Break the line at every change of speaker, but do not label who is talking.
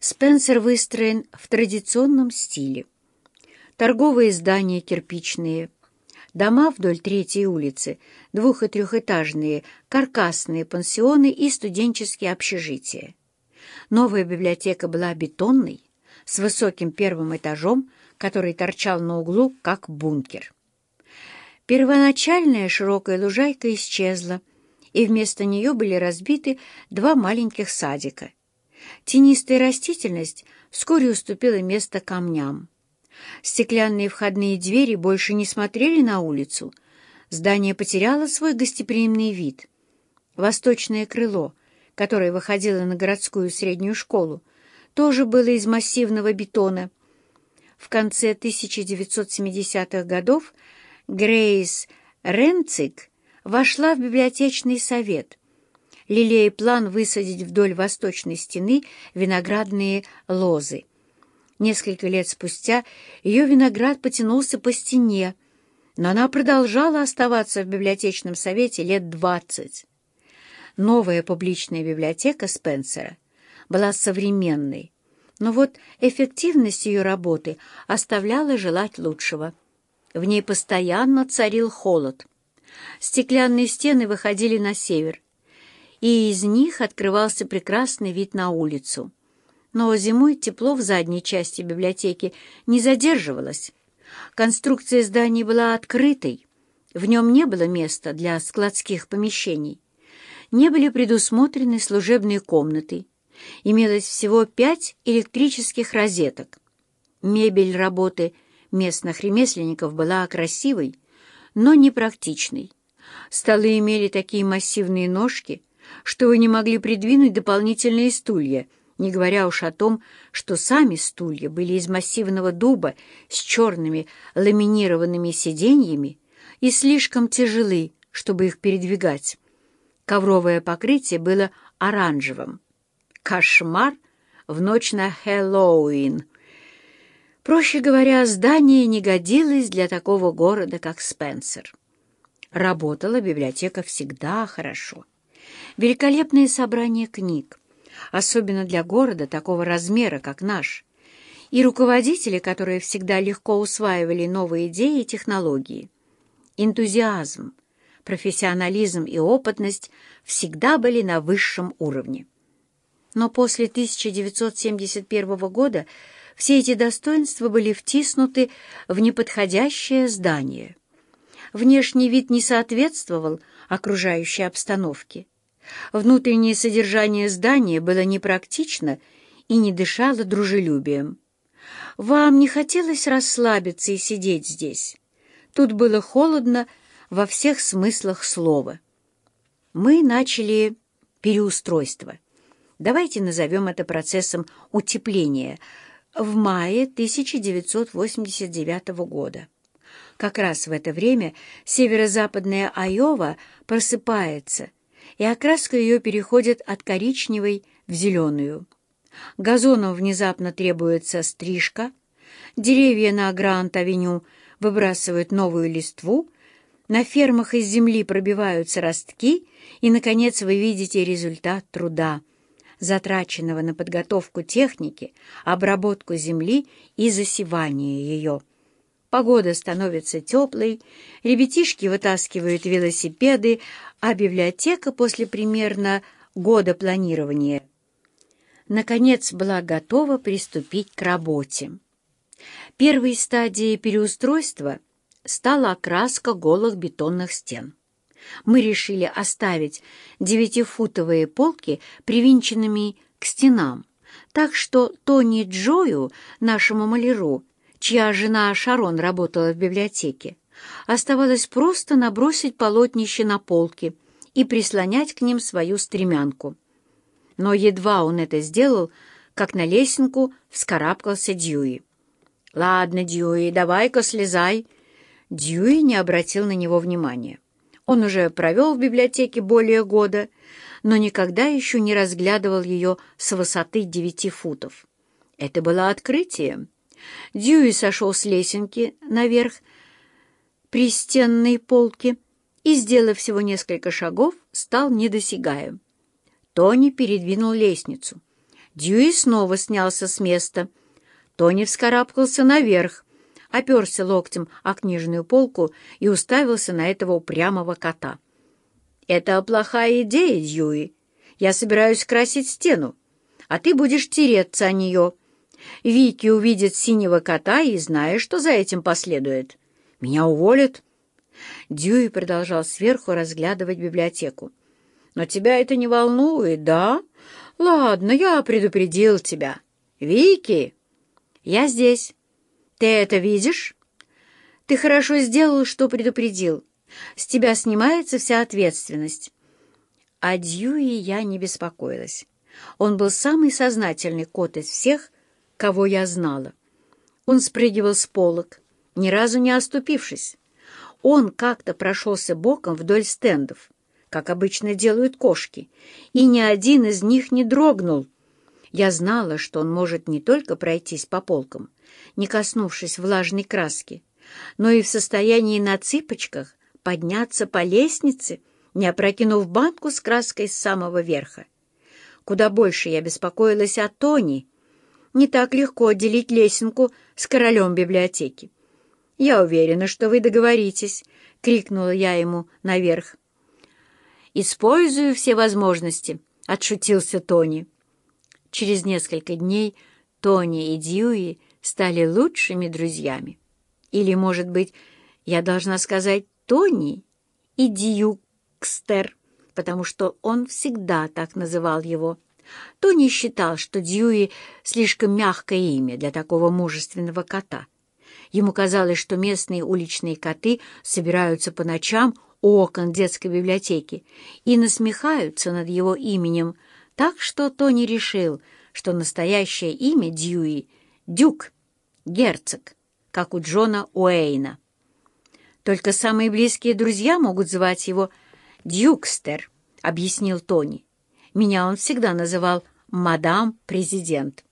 Спенсер выстроен в традиционном стиле. Торговые здания кирпичные, дома вдоль Третьей улицы, двух- и трехэтажные, каркасные пансионы и студенческие общежития. Новая библиотека была бетонной, с высоким первым этажом, который торчал на углу, как бункер. Первоначальная широкая лужайка исчезла, и вместо нее были разбиты два маленьких садика. Тенистая растительность вскоре уступила место камням. Стеклянные входные двери больше не смотрели на улицу. Здание потеряло свой гостеприимный вид. Восточное крыло, которое выходило на городскую среднюю школу, тоже было из массивного бетона. В конце 1970-х годов Грейс Ренцик вошла в библиотечный совет, лелея план высадить вдоль восточной стены виноградные лозы. Несколько лет спустя ее виноград потянулся по стене, но она продолжала оставаться в библиотечном совете лет двадцать. Новая публичная библиотека Спенсера была современной, но вот эффективность ее работы оставляла желать лучшего. В ней постоянно царил холод. Стеклянные стены выходили на север, и из них открывался прекрасный вид на улицу. Но зимой тепло в задней части библиотеки не задерживалось. Конструкция здания была открытой, в нем не было места для складских помещений. Не были предусмотрены служебные комнаты. Имелось всего пять электрических розеток. Мебель работы местных ремесленников была красивой, но непрактичной. Столы имели такие массивные ножки, что вы не могли придвинуть дополнительные стулья, не говоря уж о том, что сами стулья были из массивного дуба с черными ламинированными сиденьями и слишком тяжелы, чтобы их передвигать. Ковровое покрытие было оранжевым. Кошмар в ночь на Хэллоуин. Проще говоря, здание не годилось для такого города, как Спенсер. Работала библиотека всегда хорошо. Великолепное собрание книг, особенно для города такого размера, как наш, и руководители, которые всегда легко усваивали новые идеи и технологии. Энтузиазм, профессионализм и опытность всегда были на высшем уровне. Но после 1971 года все эти достоинства были втиснуты в неподходящее здание. Внешний вид не соответствовал окружающей обстановке. Внутреннее содержание здания было непрактично и не дышало дружелюбием. Вам не хотелось расслабиться и сидеть здесь. Тут было холодно во всех смыслах слова. Мы начали переустройство. Давайте назовем это процессом утепления в мае 1989 года. Как раз в это время северо-западная Айова просыпается, и окраска ее переходит от коричневой в зеленую. Газонам внезапно требуется стрижка, деревья на Гранд-авеню выбрасывают новую листву, на фермах из земли пробиваются ростки, и, наконец, вы видите результат труда, затраченного на подготовку техники, обработку земли и засевание ее. Погода становится теплой, ребятишки вытаскивают велосипеды, а библиотека после примерно года планирования наконец была готова приступить к работе. Первой стадией переустройства стала окраска голых бетонных стен. Мы решили оставить девятифутовые полки привинченными к стенам, так что Тони Джою, нашему маляру, чья жена Шарон работала в библиотеке, оставалось просто набросить полотнище на полки и прислонять к ним свою стремянку. Но едва он это сделал, как на лесенку вскарабкался Дьюи. «Ладно, Дьюи, давай-ка слезай». Дьюи не обратил на него внимания. Он уже провел в библиотеке более года, но никогда еще не разглядывал ее с высоты девяти футов. Это было открытие. Дьюи сошел с лесенки наверх при стенной полке и, сделав всего несколько шагов, стал недосягаем. Тони передвинул лестницу. Дьюи снова снялся с места. Тони вскарабкался наверх, оперся локтем о книжную полку и уставился на этого упрямого кота. «Это плохая идея, Дьюи. Я собираюсь красить стену, а ты будешь тереться о нее. Вики увидит синего кота и знает, что за этим последует. Меня уволят». Дьюи продолжал сверху разглядывать библиотеку. «Но тебя это не волнует, да? Ладно, я предупредил тебя. Вики, я здесь. Ты это видишь? Ты хорошо сделал, что предупредил. С тебя снимается вся ответственность». О Дьюи я не беспокоилась. Он был самый сознательный кот из всех, кого я знала. Он спрыгивал с полок, ни разу не оступившись. Он как-то прошелся боком вдоль стендов, как обычно делают кошки, и ни один из них не дрогнул. Я знала, что он может не только пройтись по полкам, не коснувшись влажной краски, но и в состоянии на цыпочках подняться по лестнице, не опрокинув банку с краской с самого верха. Куда больше я беспокоилась о Тони. Не так легко отделить лесенку с королем библиотеки. «Я уверена, что вы договоритесь», — крикнула я ему наверх. «Использую все возможности», — отшутился Тони. Через несколько дней Тони и Дьюи стали лучшими друзьями. Или, может быть, я должна сказать Тони и Дьюкстер, потому что он всегда так называл его. Тони считал, что Дьюи — слишком мягкое имя для такого мужественного кота — Ему казалось, что местные уличные коты собираются по ночам у окон детской библиотеки и насмехаются над его именем, так что Тони решил, что настоящее имя Дьюи — Дюк, герцог, как у Джона Уэйна. «Только самые близкие друзья могут звать его Дюкстер», — объяснил Тони. «Меня он всегда называл «мадам президент».